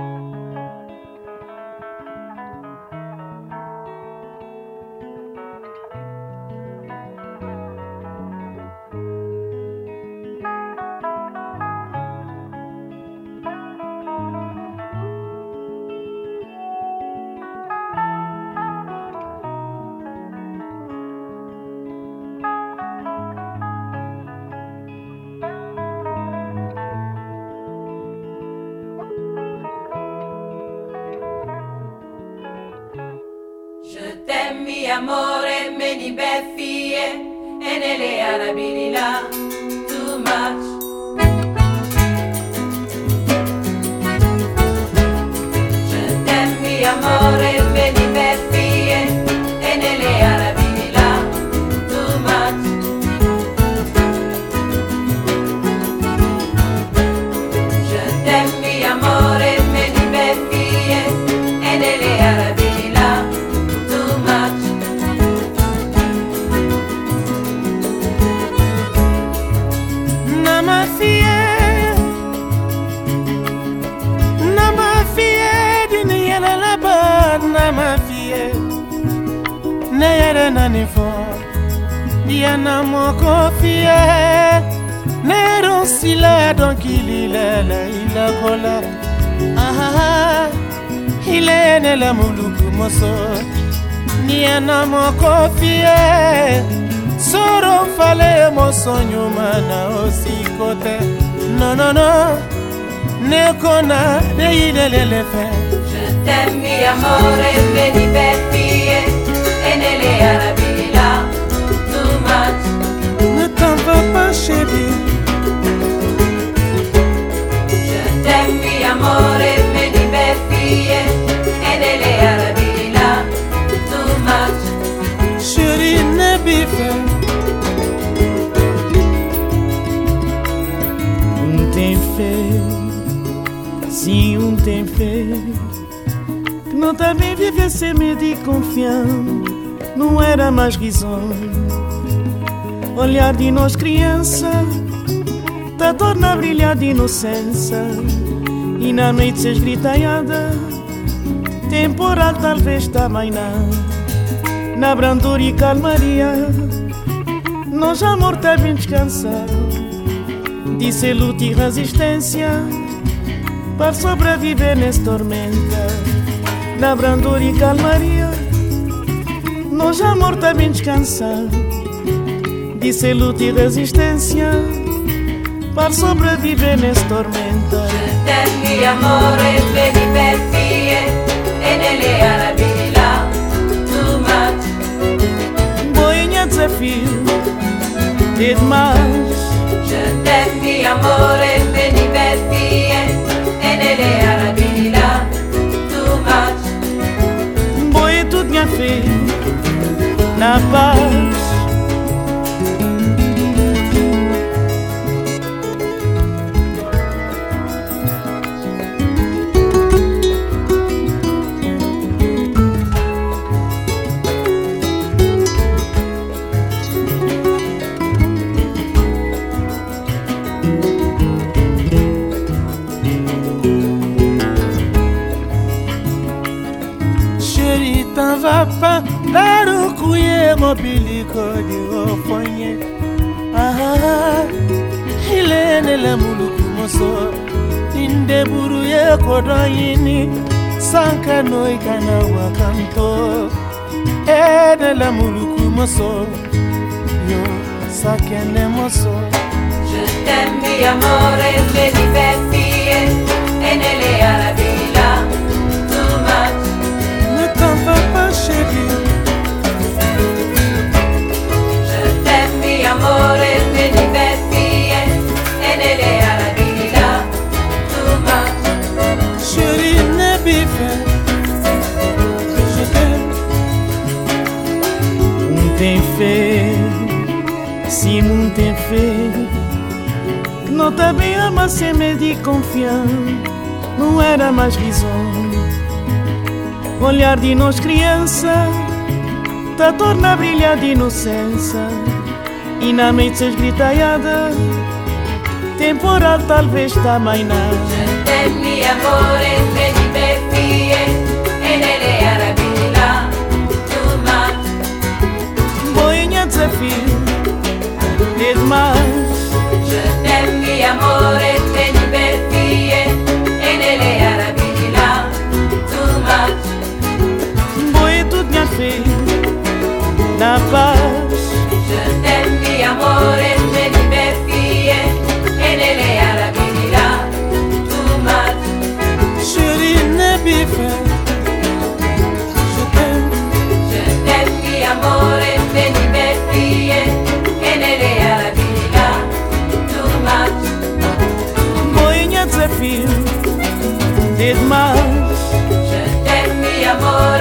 Música amore me li beffie e nelle arabili là too much. ne yɛrɛ nani fɔ yana mɔkɔ fiyɛ ne dɔn sila dɔnkili lɛlɛ ilakɔla aha ile ye ne la muluku mɔsɔ ni yana mɔkɔ fiyɛ soro fale mɔsɔ ɲuman na o siko tɛ nɔnɔnɔ no, no, no. ne kona ne yilelele fɛ Je t'aime mi amore, me divertire não também viver sem medo e confiança. Não era mais risonho olhar de nós criança tá torna a brilhar de inocência. E na noite se esgritaiada temporal talvez também não. Na brandura e calmaria nós amor tá bem descansado disse luta e resistência para sobreviver nessa tormenta na brandura e calmaria. Nós amor tá bem descansado disse luta e resistência. Para sobreviver nessa tormenta mi amore vedi befie e nelle arabilila too much. Boinha desafio e demais Je t'aime amore mobili kodi ofonye aha ile nele muluku moso. Inde buru ye sanka yo sakene moso. Je t'aime mi amore le diverti e nelle arabi tem Se um tem fé Não também ama sem medo e confiar Não era mais risonho. Olhar de nós criança Tá torna a brilhar de inocência. E na noite esgritaiada Temporal talvez também não Je t'aime mi να πας Je t'aime mi amore, je divertie En elle a la vida too much Chérie, ne bife. Je t'aime Je t'aime mi amore, je divertie En elle a la vida too much Moi një të film Dit mas. Je t'aime mi amore